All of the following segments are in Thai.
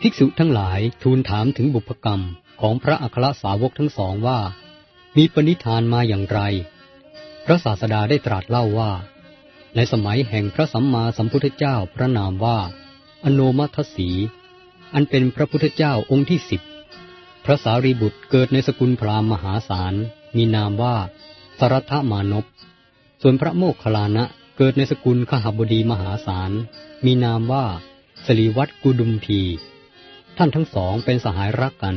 ภิกษุทั้งหลายทูลถามถึงบุพกรรมของพระอัครสาวกทั้งสองว่า มีปณิธานมาอย่างไร พระศาสดาได้ตรัสเล่าว่า ในสมัยแห่งพระสัมมาสัมพุทธเจ้าพระนามว่า อโนมัทสี อันเป็นพระพุทธเจ้าองค์ที่สิบพระสารีบุตรเกิดในสกุลพราหมณ์มหาศาล มีนามว่าสรัทธมานพส่วนพระโมคคัลลานะเกิดในสกุลขหบดีมหาศาล มีนามว่าสลีวัตกุดุมพี ท่านทั้งสองเป็นสหายรักกัน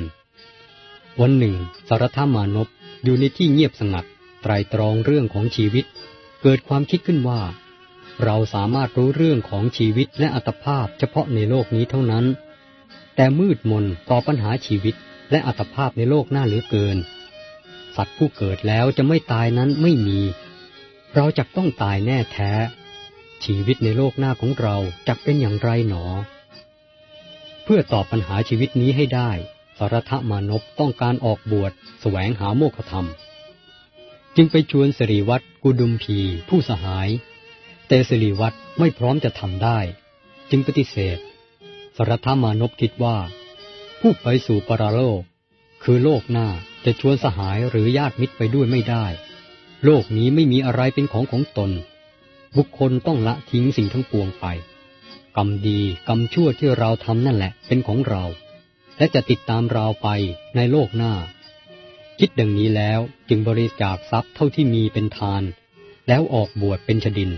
วันหนึ่ง สารธามานพอยู่ในที่เงียบสงัดไตรตรองเรื่องของชีวิต เกิดความคิดขึ้นว่า เราสามารถรู้เรื่องของชีวิตและอัตภาพเฉพาะในโลกนี้เท่านั้น แต่มืดมนต่อปัญหาชีวิตและอัตภาพในโลกหน้าเหลือเกิน สัตว์ผู้เกิดแล้วจะไม่ตายนั้นไม่มี เราจะต้องตายแน่แท้ ชีวิตในโลกหน้าของเราจะเป็นอย่างไรหนอ เพื่อตอบปัญหาชีวิตนี้ให้ได้สารทมานพต้องการออกบวชแสวงหาโมฆะธรรม จึงไปชวนสิริวัตรกุดุมพีผู้สหาย แต่สิริวัตรไม่พร้อมจะทำได้ จึงปฏิเสธสารทมานพคิดว่า ผู้ไปสู่ปรโลก คือโลกหน้าจะชวนสหายหรือญาติมิตรไปด้วยไม่ได้ โลกนี้ไม่มีอะไรเป็นของของตน บุคคลต้องละทิ้งสิ่งทั้งปวงไป กรรมดีกรรมชั่วที่เราทำนั่นแหละเป็นของเรา และจะติดตามเราไปในโลกหน้า คิดดังนี้แล้วจึงบริจาคทรัพย์เท่าที่มีเป็นทาน แล้วออกบวชเป็นชดิน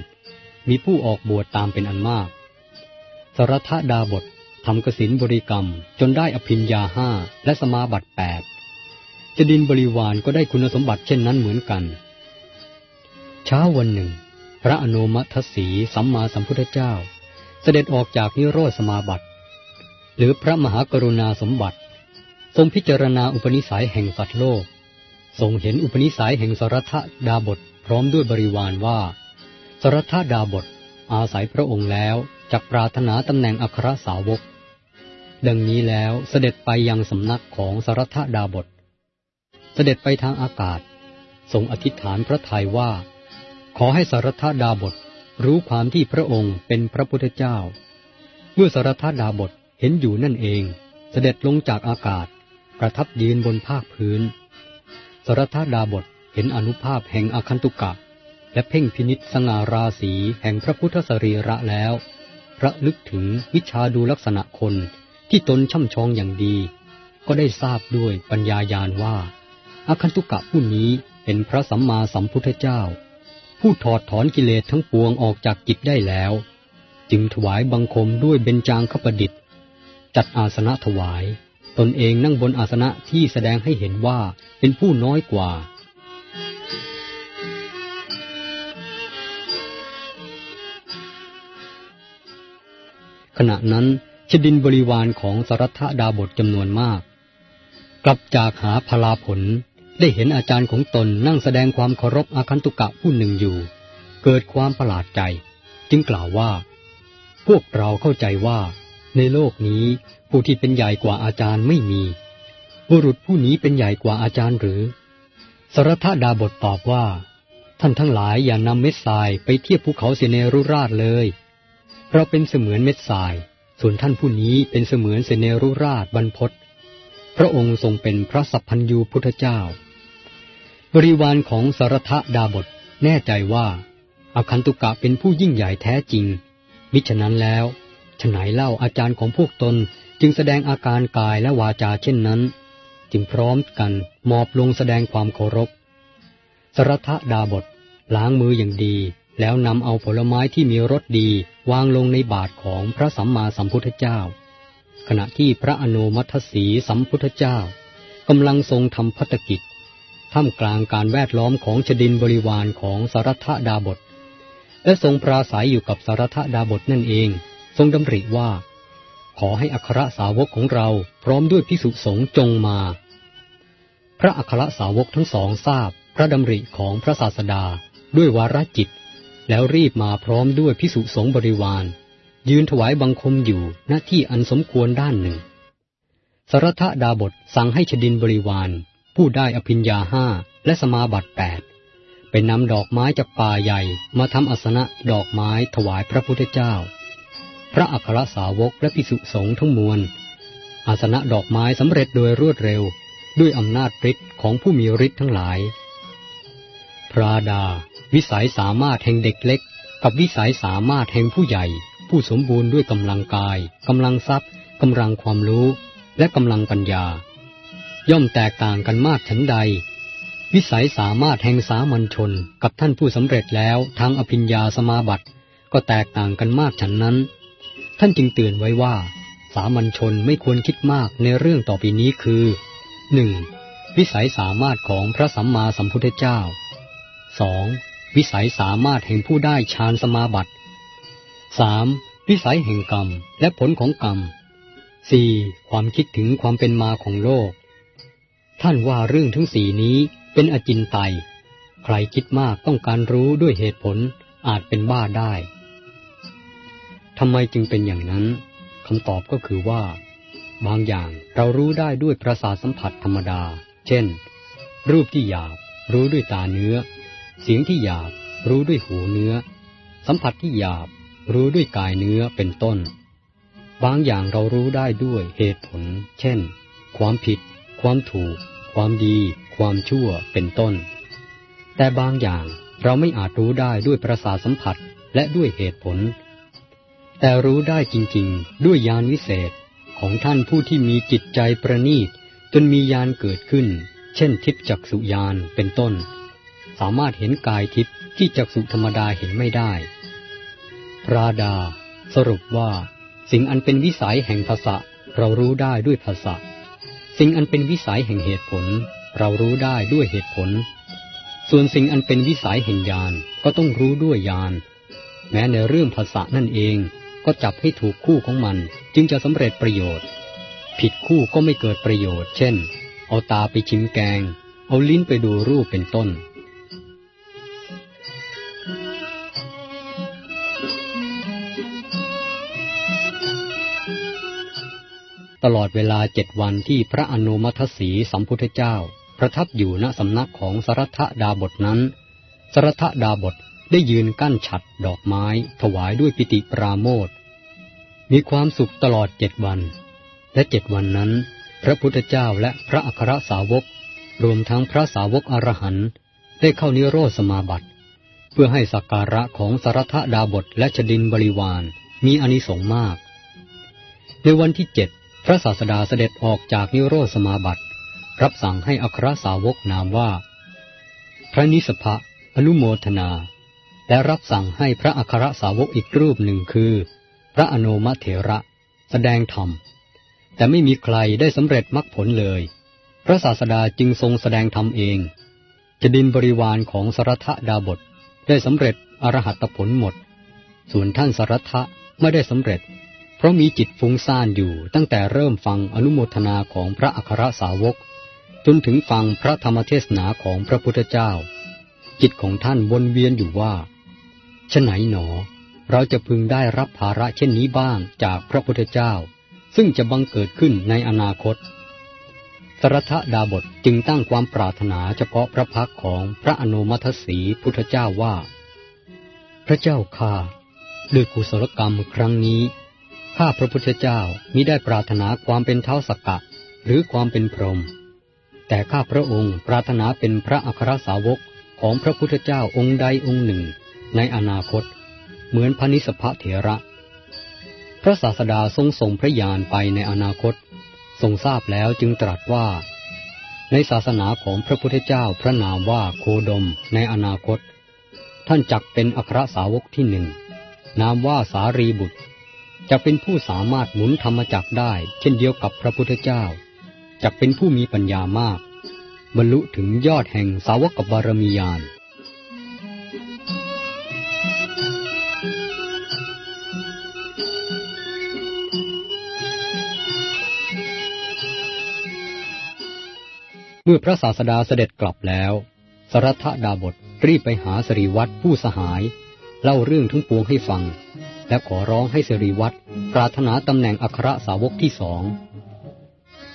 มีผู้ออกบวชตามเป็นอันมาก สรทดาบททำกสินบริกรรมจนได้อภิญญาห้าและสมาบัติแปดจดินบริวารก็ได้คุณสมบัติเช่นนั้นเหมือนกัน เช้าวันหนึ่ง พระอนุมัตสีสัมมาสัมพุทธเจ้า เสด็จออกจากนิโรธสมาบัติ หรือพระมหากรุณาสมบัติ ทรงพิจารณาอุปนิสัยแห่งสัตว์โลก ทรงเห็นอุปนิสัยแห่งสรทดาบทพร้อมด้วยบริวารว่า สรทดาบทอาศัยพระองค์แล้วจักปรารถนาตำแหน่งอัครสาวก ดังนี้แล้วเสด็จไปยังสำนักของสรทดาบท เสด็จไปทางอากาศ ทรงอธิษฐานพระทัยว่า ขอให้สรทดาบท รู้ความที่พระองค์เป็นพระพุทธเจ้า เมื่อสารธาดาบทเห็นอยู่นั่นเอง เสด็จลงจากอากาศ ประทับยืนบนภาคพื้น สารธาดาบทเห็นอนุภาพแห่งอคันตุกะ และเพ่งพินิษสง่าราศีแห่งพระพุทธสรีระแล้ว พระลึกถึงวิชาดูลักษณะคนที่ตนช่ำชองอย่างดี ก็ได้ทราบด้วยปัญญายาณว่า อคันตุกะผู้นี้เป็นพระสัมมาสัมพุทธเจ้า ผู้ถอดถอนกิเลสทั้งปวงออกจากจิตได้แล้ว จึงถวายบังคมด้วยเบญจางคประดิษฐ์ จัดอาสนะถวาย ตนเองนั่งบนอาสนะที่แสดงให้เห็นว่าเป็นผู้น้อยกว่า ขณะนั้นชดินบริวารของสรัทธดาบทจำนวนมาก กลับจากหาพลาผล ได้เห็นอาจารย์ของตนนั่งแสดงความเคารพอาคันตุกะผู้หนึ่งอยู่ เกิดความประหลาดใจ จึงกล่าวว่า พวกเราเข้าใจว่า ในโลกนี้ผู้ที่เป็นใหญ่กว่าอาจารย์ไม่มี บุรุษผู้นี้เป็นใหญ่กว่าอาจารย์หรือ สรทดาบทตอบว่า ท่านทั้งหลายอย่านำเม็ดทรายไปเทียบภูเขาเสเนรุราชเลย เราเป็นเสมือนเม็ดทราย ส่วนท่านผู้นี้เป็นเสมือนเสเนรุราชบรรพศพระองค์ทรงเป็นพระสัพพัญญูพุทธเจ้า บริวารของสารทดาบทแน่ใจว่าอาคันตุกะเป็นผู้ยิ่งใหญ่แท้จริง มิฉะนั้นแล้วฉไหนเล่าอาจารย์ของพวกตนจึงแสดงอาการกายและวาจาเช่นนั้น จึงพร้อมกันมอบลงแสดงความเคารพสารทดาบทล้างมืออย่างดี แล้วนำเอาผลไม้ที่มีรสดีวางลงในบาทของพระสัมมาสัมพุทธเจ้า ขณะที่พระอนุมัตสีสัมพุทธเจ้ากำลังทรงทำพัตกิจ ท่ามกลางการแวดล้อมของชดินบริวารของสารทดาบท และทรงปราศัยอยู่กับสารทดาบทนั่นเอง ทรงดำริว่า ขอให้อัครสาวกของเราพร้อมด้วยพิสุสงจงมา พระอัครสาวกทั้งสองทราบพระดำริของพระศาสดาด้วยวาระจิต แล้วรีบมาพร้อมด้วยพิสุสงบริวาร ยืนถวายบังคมอยู่หน้าที่อันสมควรด้านหนึ่งสารทดาบทสั่งให้ชดินบริวาร ผู้ได้อภิญญาห้าและสมาบัติแปดไปนำดอกไม้จากป่าใหญ่มาทำอัสนะดอกไม้ถวายพระพุทธเจ้า พระอัครสาวกและภิกษุสงฆ์ทั้งมวลอาสนะดอกไม้สำเร็จโดยรวดเร็ว ด้วยอำนาจฤทธิ์ของผู้มีฤทธิ์ทั้งหลาย พระดา วิสัยสามารถแห่งเด็กเล็ก กับวิสัยสามารถแห่งผู้ใหญ่ ผู้สมบูรณ์ด้วยกำลังกายกำลังทรัพย์กำลังความรู้ และกำลังปัญญา ย่อมแตกต่างกันมากฉันใด วิสัยสามารถแห่งสามัญชนกับท่านผู้สำเร็จแล้วทางอภิญญาสมาบัติ ก็แตกต่างกันมากฉันนั้น ท่านจึงเตือนไว้ว่า สามัญชนไม่ควรคิดมากในเรื่องต่อไปนี้คือหนึ่งวิสัยสามารถของพระสัมมาสัมพุทธเจ้า 2. วิสัยสามารถแห่งผู้ได้ฌานสมาบัติ 3. วิสัยแห่งกรรมและผลของกรรม 4. ความคิดถึงความเป็นมาของโลก ท่านว่าเรื่องทั้งสี่นี้เป็นอจินไตย ใครคิดมากต้องการรู้ด้วยเหตุผลอาจเป็นบ้าได้ ทำไมจึงเป็นอย่างนั้น คำตอบก็คือว่า บางอย่างเรารู้ได้ด้วยประสาสัมผัสธรรมดา เช่น รูปที่หยาบ รู้ด้วยตาเนื้อ เสียงที่หยาบ รู้ด้วยหูเนื้อ สัมผัสที่หยาบ รู้ด้วยกายเนื้อเป็นต้น บางอย่างเรารู้ได้ด้วยเหตุผล เช่น ความผิด ความถูก ความดี ความชั่วเป็นต้น แต่บางอย่างเราไม่อาจรู้ได้ด้วยประสาสัมผัสและด้วยเหตุผล แต่รู้ได้จริงๆ ด้วยญาณวิเศษของท่านผู้ที่มีจิตใจประณีตจนมียานเกิดขึ้น เช่นทิพจักสุยานเป็นต้น สามารถเห็นกายทิพที่จักสุธรรมดาเห็นไม่ได้ พระดา สรุปว่า สิ่งอันเป็นวิสัยแห่งภาษะเรารู้ได้ด้วยภาษะ สิ่งอันเป็นวิสัยแห่งเหตุผล เรารู้ได้ด้วยเหตุผล ส่วนสิ่งอันเป็นวิสัยแห่งญาณก็ต้องรู้ด้วยญาณแม้ในเรื่องภาษานั่นเองก็จับให้ถูกคู่ของมันจึงจะสำเร็จประโยชน์ ผิดคู่ก็ไม่เกิดประโยชน์ เช่น เอาตาไปชิมแกง เอาลิ้นไปดูรูปเป็นต้น ตลอดเวลาเจ็ดวันที่พระอนุมัตสีสัมพุทธเจ้า ประทับอยู่ณสำนักของสรัทดาบทนั้น สรัทดาบทได้ยืนกั้นฉัดดอกไม้ ถวายด้วยปิติปราโมทมีความสุขตลอดเจ็ดวัน และเจ็ดวันนั้น พระพุทธเจ้าและพระอัครสาวก รวมทั้งพระสาวกอรหันต์ได้เข้านิโรธสมาบัติ เพื่อให้สักการะของสารทดาบทและชดินบริวารมีอนิสงส์มาก ในวันที่เจ็ด ระศาสดาเสด็จออกจากนิโรธสมาบัติ รับสั่งให้อัครสาวกนามว่า พระนิสภะอนุโมทนา และรับสั่งให้พระอัครสาวกอีกรูปหนึ่งคือ พระอนุมเถระ แสดงธรรม แต่ไม่มีใครได้สำเร็จมรรคผลเลย พระศาสดาจึงทรงแสดงธรรมเองจะดินบริวารของสรัทดาบทได้สำเร็จอรหัตผลหมด ส่วนท่านสรัทะไม่ได้สำเร็จ เพราะมีจิตฟุ้งซ่านอยู่ตั้งแต่เริ่มฟังอนุโมทนาของพระอัครสาวก จนถึงฟังพระธรรมเทศนาของพระพุทธเจ้า จิตของท่านวนเวียนอยู่ว่าฉไหนหนอ เราจะพึงได้รับภาระเช่นนี้บ้างจากพระพุทธเจ้า ซึ่งจะบังเกิดขึ้นในอนาคตสรทดาบทจึงตั้งความปรารถนาเฉพาะพระพักของพระอนุมัตสีพุทธเจ้าว่า พระเจ้าข้าด้วยกุศลกรรมครั้งนี้ ข้าพระพุทธเจ้ามิได้ปรารถนาความเป็นเท้าสกกะ หรือความเป็นพรหมแต่ข้าพระองค์ปรารถนาเป็นพระอัครสาวกของพระพุทธเจ้าองค์ใดองค์หนึ่ง ในอนาคต เหมือนพระนิสพะเถระ พระศาสดาทรงส่งพระญาณไปในอนาคต ทรงทราบแล้วจึงตรัสว่า ในศาสนาของพระพุทธเจ้าพระนามว่าโคดมในอนาคต ท่านจักเป็นอัครสาวกที่หนึ่งนามว่าสารีบุตร จะเป็นผู้สามารถหมุนธรรมจักได้ เช่นเดียวกับพระพุทธเจ้าจะเป็นผู้มีปัญญามาก บรรลุถึงยอดแห่งสาวกบารมีญาณมื่อพระศาสดาเสด็จกลับแล้ว สรัทดาบทรีบไปหาสรีวัตรผู้สหาย เล่าเรื่องทั้งปวงให้ฟัง และขอร้องให้สรีวัตรปรารถนาตำแหน่งอัครสาวกที่สอง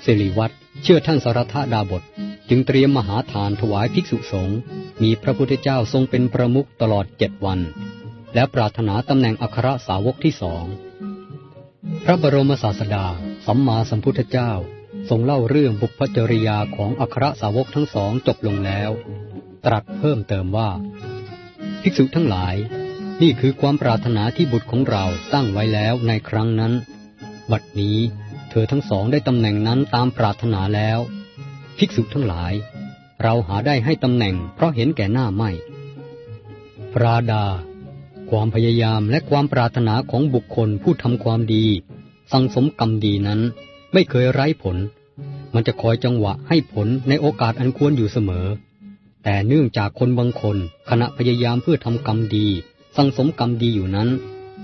สรีวัตรเชื่อท่านสรัทดาบทจึงเตรียมมหาทานถวายภิกษุสงฆ์มีพระพุทธเจ้าทรงเป็นประมุขตลอดเจ็ดวัน และปรารถนาตำแหน่งอัครสาวกที่สองพระบรมศาสดาสัมมาสัมพุทธเจ้าทรงเล่าเรื่องบุพจริยาของอัครสาวกทั้งสองจบลงแล้ว ตรัสเพิ่มเติมว่า ภิกษุทั้งหลาย นี่คือความปรารถนาที่บุตรของเราตั้งไว้แล้วในครั้งนั้น บัดนี้เธอทั้งสองได้ตำแหน่งนั้นตามปรารถนาแล้ว ภิกษุทั้งหลาย เราหาได้ให้ตำแหน่งเพราะเห็นแก่หน้าไม่ปราดา ความพยายามและความปรารถนาของบุคคลผู้ทำความดี สังสมกรรมดีนั้น ไม่เคยไร้ผล มันจะคอยจังหวะให้ผลในโอกาสอันควรอยู่เสมอ แต่เนื่องจากคนบางคนขณะพยายามเพื่อทำกรรมดี สังสมกรรมดีอยู่นั้น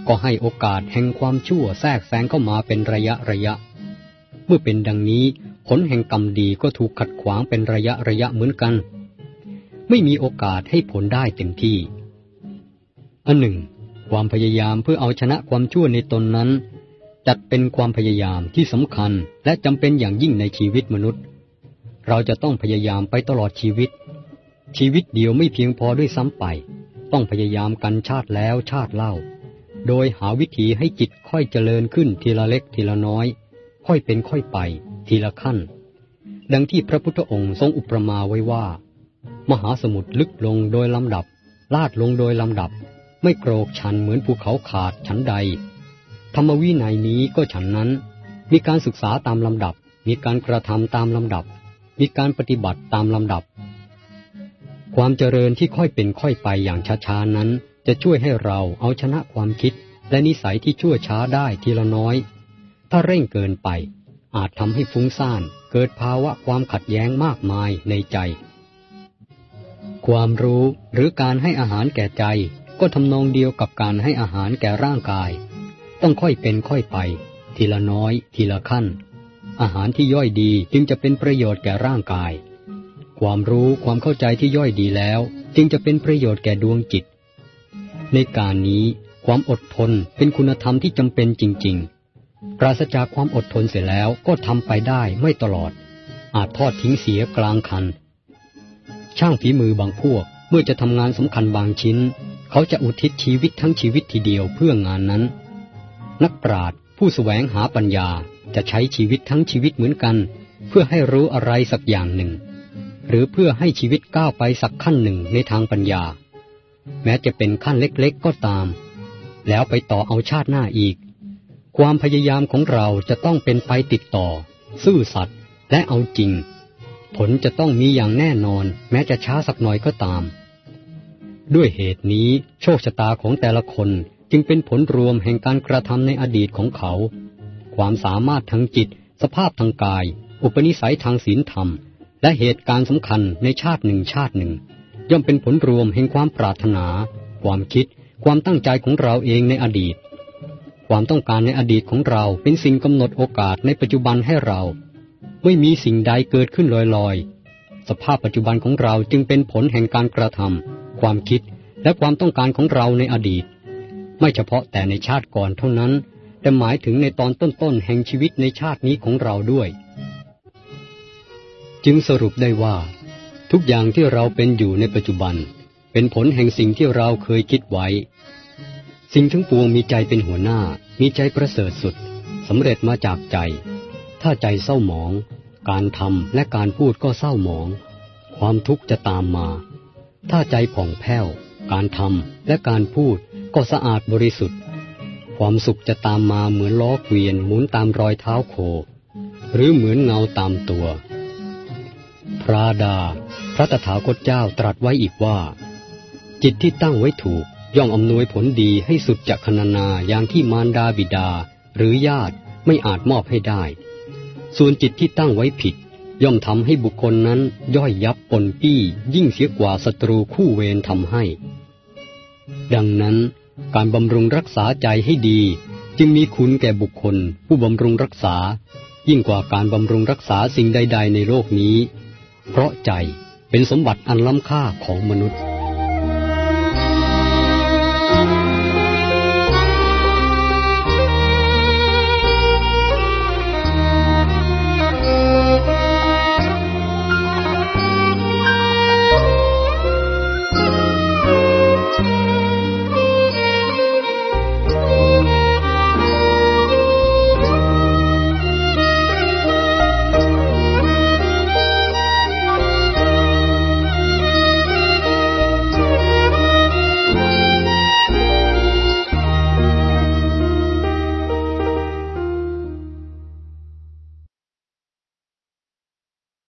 ก็ให้โอกาสแห่งความชั่วแทรกแซงเข้ามาเป็นระยะระยะ เมื่อเป็นดังนี้ผลแห่งกรรมดีก็ถูกขัดขวางเป็นระยะระยะเหมือนกัน ไม่มีโอกาสให้ผลได้เต็มที่ อันหนึ่ง ความพยายามเพื่อเอาชนะความชั่วในตนนั้น จัดเป็นความพยายามที่สำคัญและจำเป็นอย่างยิ่งในชีวิตมนุษย์ เราจะต้องพยายามไปตลอดชีวิต ชีวิตเดียวไม่เพียงพอด้วยซ้ำไป ต้องพยายามกันชาติแล้วชาติเล่า โดยหาวิธีให้จิตค่อยเจริญขึ้นทีละเล็กทีละน้อย ค่อยเป็นค่อยไป ทีละขั้น ดังที่พระพุทธองค์ทรงอุปมาไว้ว่า มหาสมุทรลึกลงโดยลำดับ ลาดลงโดยลำดับ ไม่โกรกชันเหมือนภูเขาขาดฉันใด ธรรมวินัยนี้ก็ฉันนั้น มีการศึกษาตามลำดับ มีการกระทำตามลำดับ มีการปฏิบัติตามลำดับ ความเจริญที่ค่อยเป็นค่อยไปอย่างช้าๆนั้น จะช่วยให้เราเอาชนะความคิด และนิสัยที่ชั่วช้าได้ทีละน้อย ถ้าเร่งเกินไป อาจทำให้ฟุ้งซ่าน เกิดภาวะความขัดแย้งมากมายในใจ ความรู้หรือการให้อาหารแก่ใจ ก็ทำนองเดียวกับการให้อาหารแก่ร่างกาย ต้องค่อยเป็นค่อยไป ทีละน้อย ทีละขั้น อาหารที่ย่อยดีจึงจะเป็นประโยชน์แก่ร่างกาย ความรู้ความเข้าใจที่ย่อยดีแล้ว จึงจะเป็นประโยชน์แก่ดวงจิต ในการนี้ความอดทนเป็นคุณธรรมที่จำเป็นจริง ๆ ปราศจากความอดทนเสร็จแล้วก็ทำไปได้ไม่ตลอด อาจทอดทิ้งเสียกลางคัน ช่างฝีมือบางพวกเมื่อจะทำงานสำคัญบางชิ้น เขาจะอุทิศชีวิตทั้งชีวิตทีเดียวเพื่องานนั้น นักปราชญ์ผู้แสวงหาปัญญาจะใช้ชีวิตทั้งชีวิตเหมือนกัน เพื่อให้รู้อะไรสักอย่างหนึ่ง หรือเพื่อให้ชีวิตก้าวไปสักขั้นหนึ่งในทางปัญญา แม้จะเป็นขั้นเล็กๆก็ตาม แล้วไปต่อเอาชาติหน้าอีก ความพยายามของเราจะต้องเป็นไปติดต่อ ซื่อสัตย์และเอาจริง ผลจะต้องมีอย่างแน่นอน แม้จะช้าสักหน่อยก็ตาม ด้วยเหตุนี้โชคชะตาของแต่ละคนจึงเป็นผลรวมแห่งการกระทำในอดีตของเขา ความสามารถทางจิต สภาพทางกาย อุปนิสัยทางศีลธรรม และเหตุการณ์สำคัญในชาติหนึ่งชาติหนึ่ง ย่อมเป็นผลรวมแห่งความปรารถนา ความคิด ความตั้งใจของเราเองในอดีต ความต้องการในอดีตของเราเป็นสิ่งกำหนดโอกาสในปัจจุบันให้เรา ไม่มีสิ่งใดเกิดขึ้นลอยๆ สภาพปัจจุบันของเราจึงเป็นผลแห่งการกระทำความคิดและความต้องการของเราในอดีต ไม่เฉพาะแต่ในชาติก่อนเท่านั้น แต่หมายถึงในตอนต้นๆแห่งชีวิตในชาตินี้ของเราด้วย จึงสรุปได้ว่า ทุกอย่างที่เราเป็นอยู่ในปัจจุบัน เป็นผลแห่งสิ่งที่เราเคยคิดไว้ สิ่งทั้งปวงมีใจเป็นหัวหน้า มีใจประเสริฐสุดสำเร็จมาจากใจ ถ้าใจเศร้าหมอง การทำและการพูดก็เศร้าหมอง ความทุกข์จะตามมา ถ้าใจผ่องแผ้ว การทำและการพูดก็สะอาดบริสุทธิ์ ความสุขจะตามมาเหมือนล้อเกวียนหมุนตามรอยเท้าโค หรือเหมือนเงาตามตัว พระดา พระตถาคตเจ้าตรัสไว้อีกว่า จิตที่ตั้งไว้ถูกย่อมอำนวยผลดีให้สุดจากคณนาอย่างที่มารดาบิดา หรือญาติไม่อาจมอบให้ได้ ส่วนจิตที่ตั้งไว้ผิด ย่อมทำให้บุคคลนั้นย่อยยับปนปี้ ยิ่งเสียกว่าศัตรูคู่เวรทำให้ ดังนั้นการบำรุงรักษาใจให้ดี จึงมีคุณแก่บุคคล ผู้บำรุงรักษา ยิ่งกว่าการบำรุงรักษาสิ่งใด ๆ ในโลกนี้ เพราะใจเป็นสมบัติอันล้ำค่าของมนุษย์